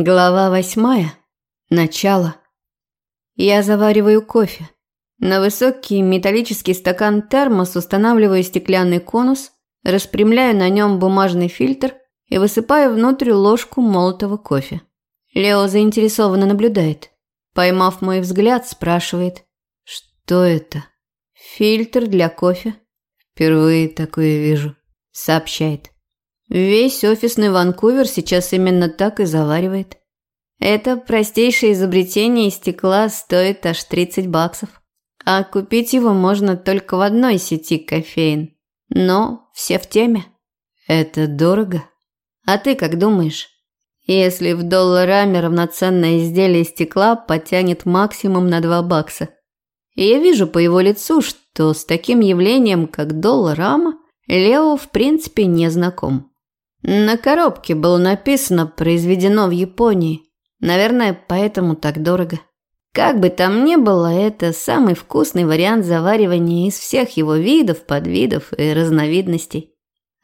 Глава восьмая. Начало. Я завариваю кофе. На высокий металлический стакан термос устанавливаю стеклянный конус, распрямляю на нем бумажный фильтр и высыпаю внутрь ложку молотого кофе. Лео заинтересованно наблюдает. Поймав мой взгляд, спрашивает, что это? Фильтр для кофе. Впервые такое вижу, сообщает. Весь офисный Ванкувер сейчас именно так и заваривает. Это простейшее изобретение из стекла стоит аж 30 баксов. А купить его можно только в одной сети кофеин. Но все в теме. Это дорого. А ты как думаешь? Если в долларами равноценное изделие стекла потянет максимум на 2 бакса. И я вижу по его лицу, что с таким явлением, как долларама, Лео в принципе не знаком. На коробке было написано «Произведено в Японии». Наверное, поэтому так дорого. Как бы там ни было, это самый вкусный вариант заваривания из всех его видов, подвидов и разновидностей.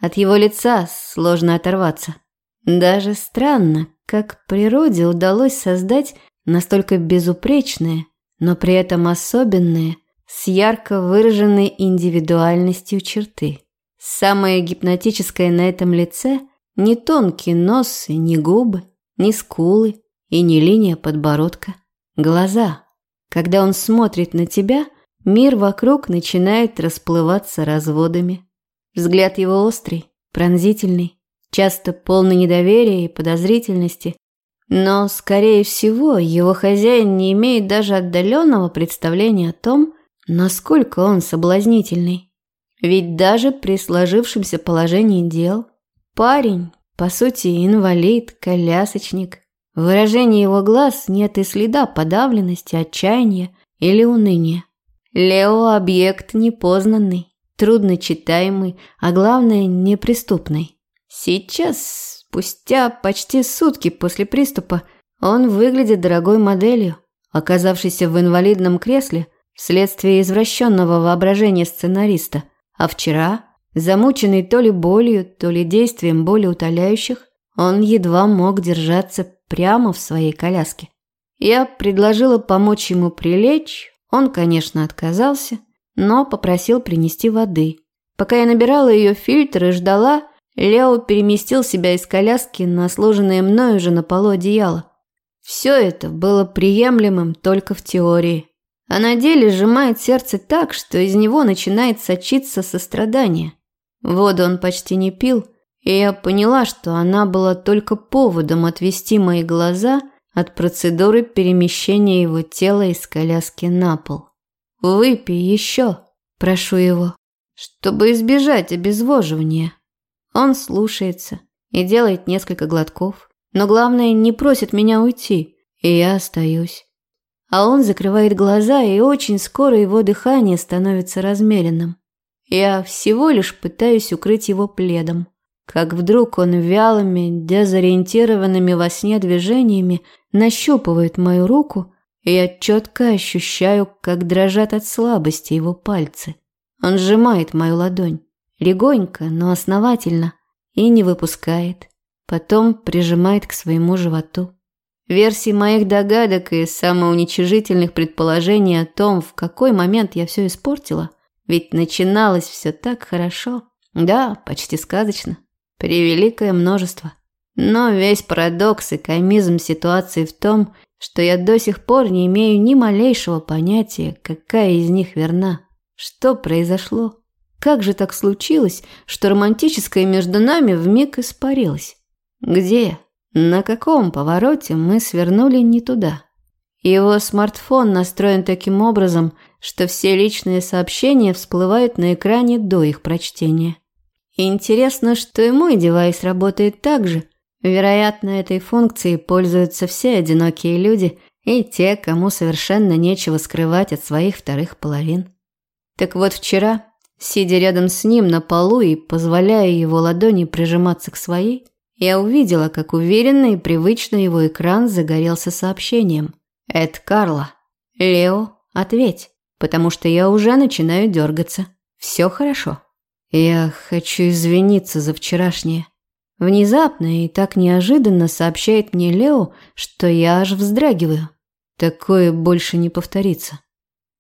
От его лица сложно оторваться. Даже странно, как природе удалось создать настолько безупречные, но при этом особенные, с ярко выраженной индивидуальностью черты. Самое гипнотическое на этом лице – не тонкий нос и не губы, не скулы и не линия подбородка. Глаза. Когда он смотрит на тебя, мир вокруг начинает расплываться разводами. Взгляд его острый, пронзительный, часто полный недоверия и подозрительности. Но, скорее всего, его хозяин не имеет даже отдаленного представления о том, насколько он соблазнительный. Ведь даже при сложившемся положении дел парень, по сути, инвалид, колясочник. В выражении его глаз нет и следа подавленности, отчаяния или уныния. Лео – объект непознанный, трудночитаемый, а главное – неприступный. Сейчас, спустя почти сутки после приступа, он выглядит дорогой моделью, оказавшейся в инвалидном кресле вследствие извращенного воображения сценариста – а вчера, замученный то ли болью, то ли действием более утоляющих, он едва мог держаться прямо в своей коляске. Я предложила помочь ему прилечь, он, конечно, отказался, но попросил принести воды. Пока я набирала ее фильтр и ждала, Лео переместил себя из коляски на сложенное мною же на полу одеяло. Все это было приемлемым только в теории а на деле сжимает сердце так, что из него начинает сочиться сострадание. Воду он почти не пил, и я поняла, что она была только поводом отвести мои глаза от процедуры перемещения его тела из коляски на пол. «Выпей еще», – прошу его, чтобы избежать обезвоживания. Он слушается и делает несколько глотков, но главное, не просит меня уйти, и я остаюсь а он закрывает глаза, и очень скоро его дыхание становится размеренным. Я всего лишь пытаюсь укрыть его пледом. Как вдруг он вялыми, дезориентированными во сне движениями нащупывает мою руку, и я четко ощущаю, как дрожат от слабости его пальцы. Он сжимает мою ладонь, легонько, но основательно, и не выпускает. Потом прижимает к своему животу. Версии моих догадок и самоуничижительных предположений о том, в какой момент я все испортила, ведь начиналось все так хорошо. Да, почти сказочно. Превеликое множество. Но весь парадокс и комизм ситуации в том, что я до сих пор не имею ни малейшего понятия, какая из них верна. Что произошло? Как же так случилось, что романтическое между нами вмиг испарилось? Где на каком повороте мы свернули не туда? Его смартфон настроен таким образом, что все личные сообщения всплывают на экране до их прочтения. Интересно, что и мой девайс работает так же. Вероятно, этой функцией пользуются все одинокие люди и те, кому совершенно нечего скрывать от своих вторых половин. Так вот вчера, сидя рядом с ним на полу и позволяя его ладони прижиматься к своей, я увидела, как уверенно и привычно его экран загорелся сообщением. «Это Карла. Лео, ответь, потому что я уже начинаю дергаться. Все хорошо. Я хочу извиниться за вчерашнее». Внезапно и так неожиданно сообщает мне Лео, что я аж вздрагиваю. Такое больше не повторится.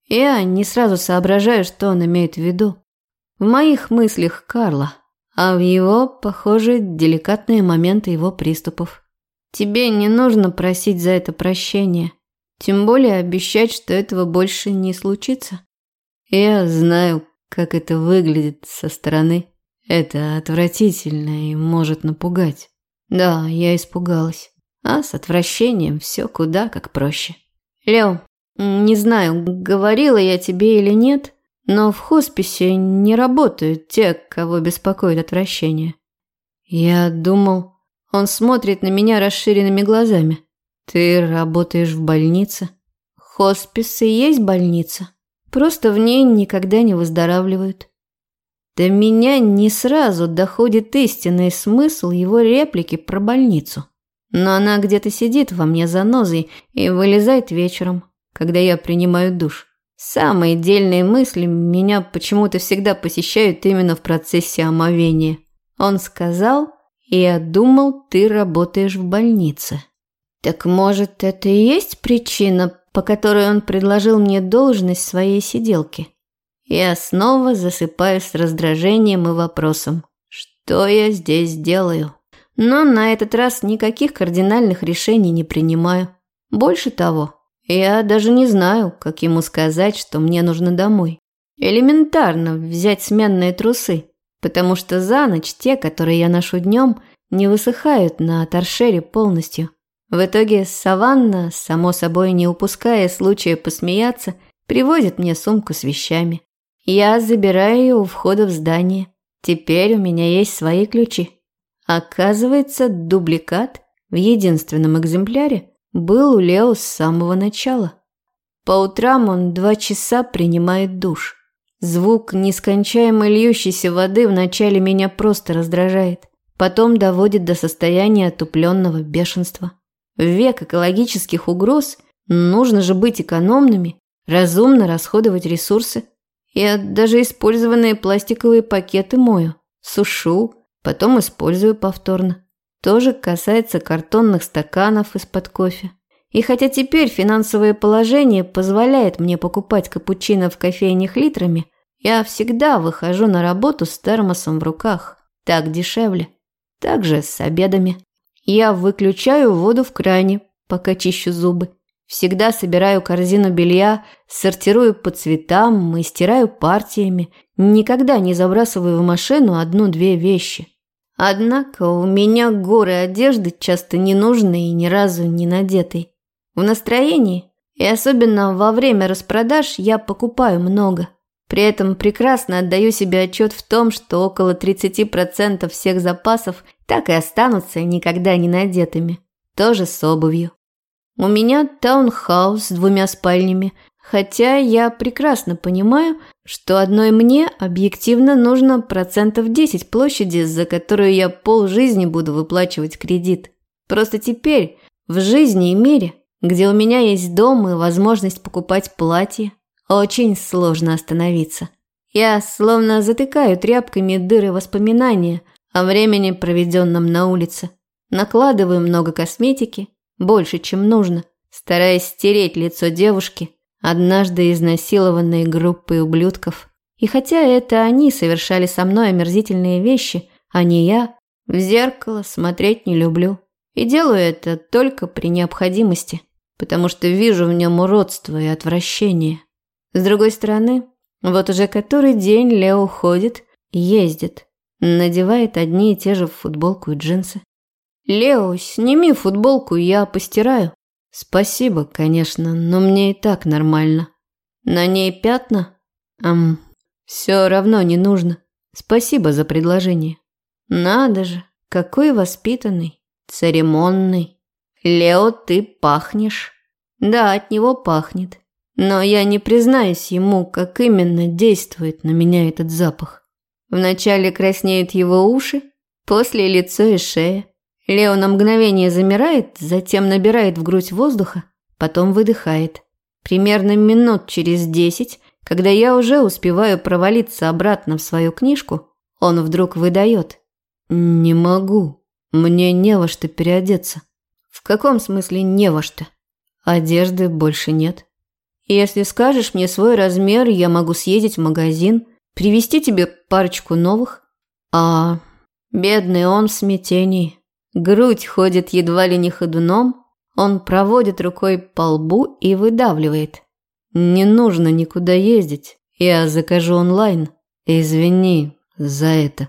Я не сразу соображаю, что он имеет в виду. В моих мыслях Карла, а в его, похоже, деликатные моменты его приступов. Тебе не нужно просить за это прощения, тем более обещать, что этого больше не случится. Я знаю, как это выглядит со стороны. Это отвратительно и может напугать. Да, я испугалась. А с отвращением все куда как проще. Лео, не знаю, говорила я тебе или нет, но в хосписе не работают те, кого беспокоит отвращение. Я думал... Он смотрит на меня расширенными глазами. Ты работаешь в больнице? Хоспис и есть больница. Просто в ней никогда не выздоравливают. До меня не сразу доходит истинный смысл его реплики про больницу. Но она где-то сидит во мне занозой и вылезает вечером, когда я принимаю душ. Самые дельные мысли меня почему-то всегда посещают именно в процессе омовения. Он сказал, я думал, ты работаешь в больнице. Так может, это и есть причина, по которой он предложил мне должность своей сиделки? Я снова засыпаю с раздражением и вопросом. Что я здесь делаю? Но на этот раз никаких кардинальных решений не принимаю. Больше того, я даже не знаю, как ему сказать, что мне нужно домой. Элементарно взять сменные трусы, потому что за ночь те, которые я ношу днем, не высыхают на торшере полностью. В итоге Саванна, само собой не упуская случая посмеяться, привозит мне сумку с вещами. Я забираю ее у входа в здание. Теперь у меня есть свои ключи. Оказывается, дубликат в единственном экземпляре был у Лео с самого начала. По утрам он два часа принимает душ. Звук нескончаемо льющейся воды вначале меня просто раздражает, потом доводит до состояния отупленного бешенства. В век экологических угроз нужно же быть экономными, разумно расходовать ресурсы. Я даже использованные пластиковые пакеты мою, сушу, потом использую повторно. Тоже касается картонных стаканов из-под кофе. И хотя теперь финансовое положение позволяет мне покупать капучино в кофейнях литрами, я всегда выхожу на работу с термосом в руках. Так дешевле. Также с обедами. Я выключаю воду в кране, пока чищу зубы. Всегда собираю корзину белья, сортирую по цветам и стираю партиями. Никогда не забрасываю в машину одну-две вещи. Однако у меня горы одежды часто ненужной и ни разу не надетой. В настроении, и особенно во время распродаж, я покупаю много. При этом прекрасно отдаю себе отчет в том, что около 30% всех запасов так и останутся никогда не надетыми. Тоже с обувью. У меня таунхаус с двумя спальнями, хотя я прекрасно понимаю, что одной мне объективно нужно процентов 10 площади, за которую я полжизни буду выплачивать кредит. Просто теперь, в жизни и мире, где у меня есть дом и возможность покупать платье, очень сложно остановиться. Я словно затыкаю тряпками дыры воспоминания о времени, проведенном на улице. Накладываю много косметики, больше, чем нужно, стараясь стереть лицо девушки, однажды изнасилованной группой ублюдков. И хотя это они совершали со мной омерзительные вещи, а не я, в зеркало смотреть не люблю. И делаю это только при необходимости, потому что вижу в нем уродство и отвращение. С другой стороны, вот уже который день Лео ходит, ездит, надевает одни и те же футболку и джинсы. «Лео, сними футболку, я постираю». «Спасибо, конечно, но мне и так нормально». «На ней пятна?» «Ам, все равно не нужно. Спасибо за предложение». «Надо же, какой воспитанный, церемонный. Лео, ты пахнешь». «Да, от него пахнет. Но я не признаюсь ему, как именно действует на меня этот запах. Вначале краснеют его уши, после лицо и шея. Лео на мгновение замирает, затем набирает в грудь воздуха, потом выдыхает. Примерно минут через десять, когда я уже успеваю провалиться обратно в свою книжку, он вдруг выдает. «Не могу». Мне не во что переодеться. В каком смысле не во что? Одежды больше нет. Если скажешь мне свой размер, я могу съездить в магазин, привезти тебе парочку новых. А бедный он в смятении. Грудь ходит едва ли не ходуном, он проводит рукой по лбу и выдавливает. Не нужно никуда ездить, я закажу онлайн. Извини за это.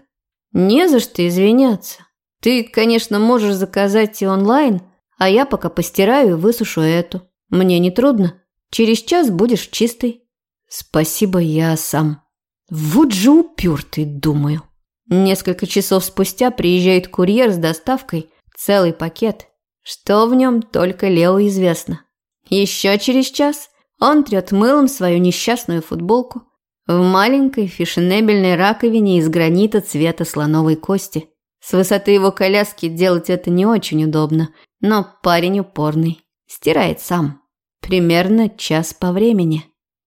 Не за что извиняться. Ты, конечно, можешь заказать и онлайн, а я пока постираю и высушу эту. Мне не трудно. Через час будешь чистый. Спасибо, я сам. Вот же упертый, думаю. Несколько часов спустя приезжает курьер с доставкой, целый пакет. Что в нем, только Лео известно. Еще через час он трет мылом свою несчастную футболку в маленькой фешенебельной раковине из гранита цвета слоновой кости. С высоты его коляски делать это не очень удобно, но парень упорный. Стирает сам. Примерно час по времени.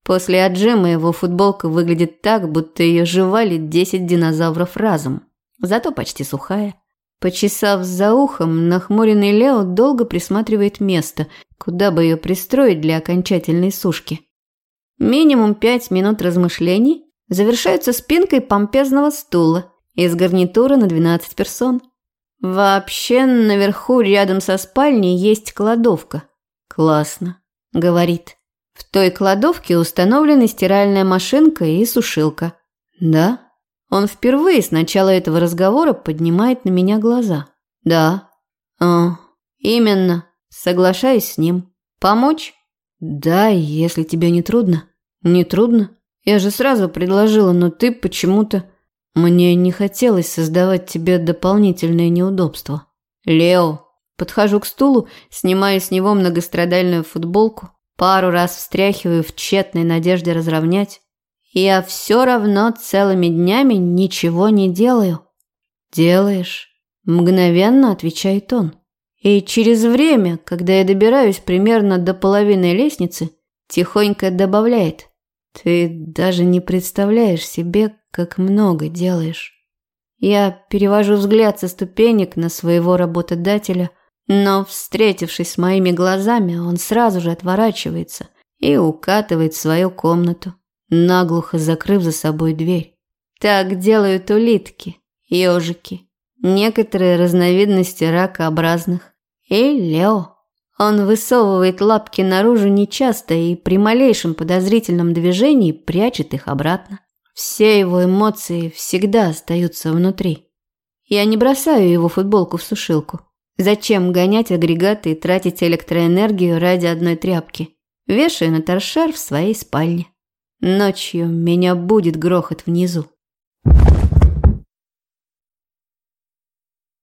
После отжима его футболка выглядит так, будто ее жевали 10 динозавров разом. Зато почти сухая. Почесав за ухом, нахмуренный Лео долго присматривает место, куда бы ее пристроить для окончательной сушки. Минимум пять минут размышлений завершаются спинкой помпезного стула из гарнитура на 12 персон. Вообще, наверху рядом со спальней есть кладовка. Классно, говорит. В той кладовке установлены стиральная машинка и сушилка. Да? Он впервые с начала этого разговора поднимает на меня глаза. Да. А, именно. Соглашаюсь с ним. Помочь? Да, если тебе не трудно. Не трудно. Я же сразу предложила, но ты почему-то... Мне не хотелось создавать тебе дополнительные неудобства. Лео. Подхожу к стулу, снимаю с него многострадальную футболку, пару раз встряхиваю в тщетной надежде разровнять. Я все равно целыми днями ничего не делаю. Делаешь. Мгновенно отвечает он. И через время, когда я добираюсь примерно до половины лестницы, тихонько добавляет. Ты даже не представляешь себе, как много делаешь. Я перевожу взгляд со ступенек на своего работодателя, но, встретившись с моими глазами, он сразу же отворачивается и укатывает в свою комнату, наглухо закрыв за собой дверь. Так делают улитки, ежики, некоторые разновидности ракообразных и Лео. Он высовывает лапки наружу нечасто и при малейшем подозрительном движении прячет их обратно. Все его эмоции всегда остаются внутри. Я не бросаю его футболку в сушилку. Зачем гонять агрегаты и тратить электроэнергию ради одной тряпки? Вешаю на торшер в своей спальне. Ночью меня будет грохот внизу.